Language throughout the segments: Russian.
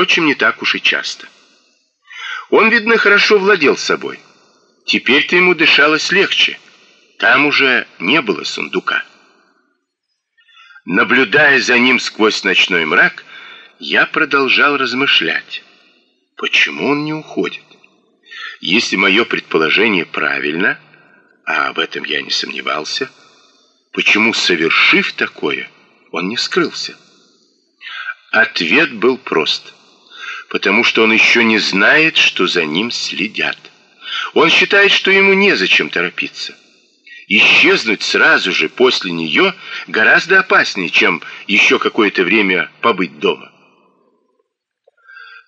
Впрочем, не так уж и часто. Он, видно, хорошо владел собой. Теперь-то ему дышалось легче. Там уже не было сундука. Наблюдая за ним сквозь ночной мрак, я продолжал размышлять. Почему он не уходит? Если мое предположение правильно, а в этом я не сомневался, почему, совершив такое, он не скрылся? Ответ был прост. Потому что он еще не знает, что за ним следят. Он считает, что ему незачем торопиться. Исчезнуть сразу же после нее гораздо опаснее, чем еще какое-то время побыть дома.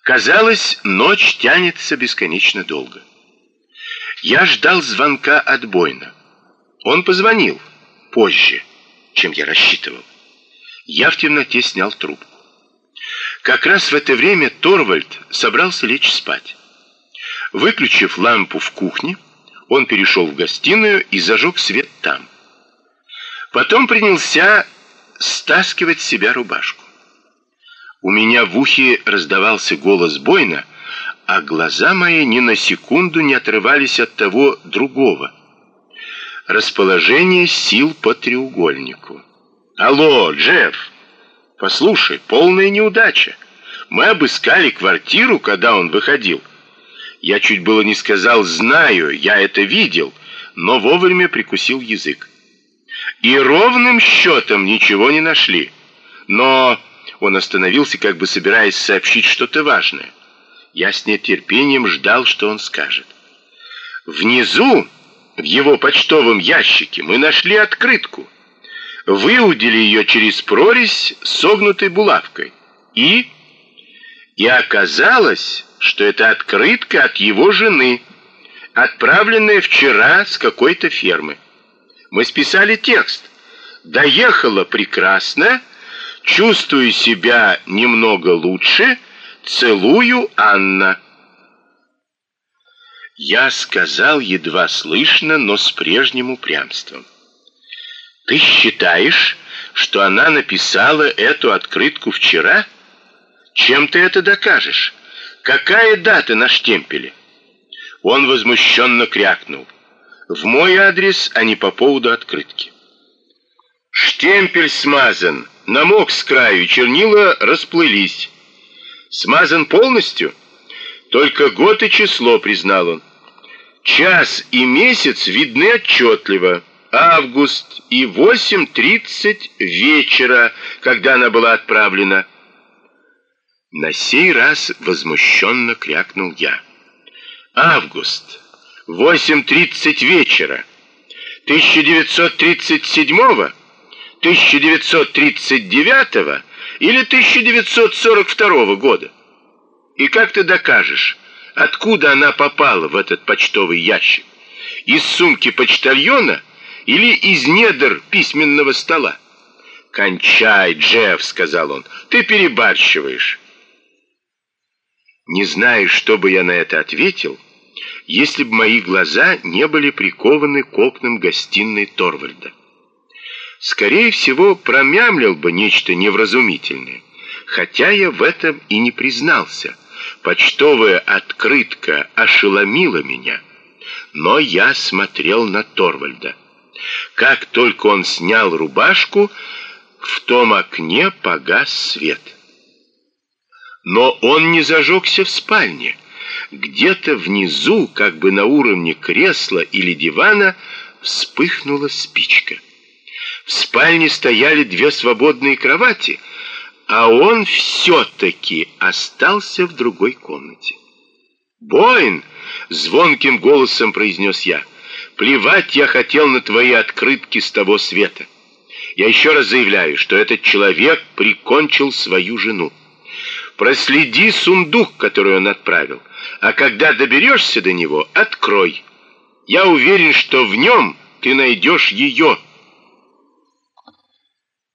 Казалось, ночь тянется бесконечно долго. Я ждал звонка от Бойна. Он позвонил позже, чем я рассчитывал. Я в темноте снял трубку. Как раз в это время Торвальд собрался лечь спать. Выключив лампу в кухне, он перешел в гостиную и зажег свет там. Потом принялся стаскивать с себя рубашку. У меня в ухе раздавался голос Бойна, а глаза мои ни на секунду не отрывались от того другого. Расположение сил по треугольнику. Алло, Джефф. Послушай, полная неудача. Мы обыскали квартиру, когда он выходил. Я чуть было не сказал «знаю», я это видел, но вовремя прикусил язык. И ровным счетом ничего не нашли. Но он остановился, как бы собираясь сообщить что-то важное. Я с нетерпением ждал, что он скажет. Внизу, в его почтовом ящике, мы нашли открытку. Выудили ее через прорезь согнутой булавкой. И... И оказалось, что это открытка от его жены, отправленная вчера с какой-то фермы. Мы списали текст. Доехала прекрасно, чувствую себя немного лучше, целую, Анна. Я сказал едва слышно, но с прежним упрямством. Ты считаешь, что она написала эту открытку вчера? Чем ты это докажешь? Какая дата на штемпеле? Он возмущенно крякнул. В мой адрес, а не по поводу открытки. Штемпель смазан, намок с краю, чернила расплылись. Смазан полностью? Только год и число, признал он. Час и месяц видны отчетливо. Август и 8.30 вечера, когда она была отправлена. На сей раз возмущенно крякнул я. Август, 8.30 вечера, 1937-го, 1939 или 1942 года. И как ты докажешь, откуда она попала в этот почтовый ящик? Из сумки почтальона или из недр письменного стола? «Кончай, Джефф», — сказал он, — «ты перебарщиваешь». Не знаю, что бы я на это ответил, если бы мои глаза не были прикованы к окнам гостиной Торвальда. Скорее всего, промямлил бы нечто невразумительное, хотя я в этом и не признался. Почтовая открытка ошеломила меня, но я смотрел на Торвальда. Как только он снял рубашку, в том окне погас свет. Но он не зажегся в спальне. Где-то внизу, как бы на уровне кресла или дивана, вспыхнула спичка. В спальне стояли две свободные кровати, а он все-таки остался в другой комнате. «Бойн!» — звонким голосом произнес я. «Плевать я хотел на твои открытки с того света. Я еще раз заявляю, что этот человек прикончил свою жену. Проследи сундук, который он отправил, а когда доберешься до него, открой. Я уверен, что в нем ты найдешь ее».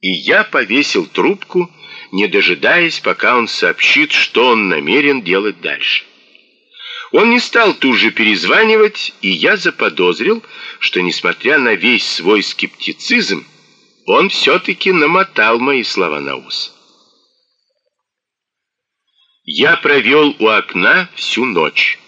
И я повесил трубку, не дожидаясь, пока он сообщит, что он намерен делать дальше. Он не стал тут же перезванивать, и я заподозрил, что, несмотря на весь свой скептицизм, он все-таки намотал мои слова на ус. Я провел у окна всю ночь.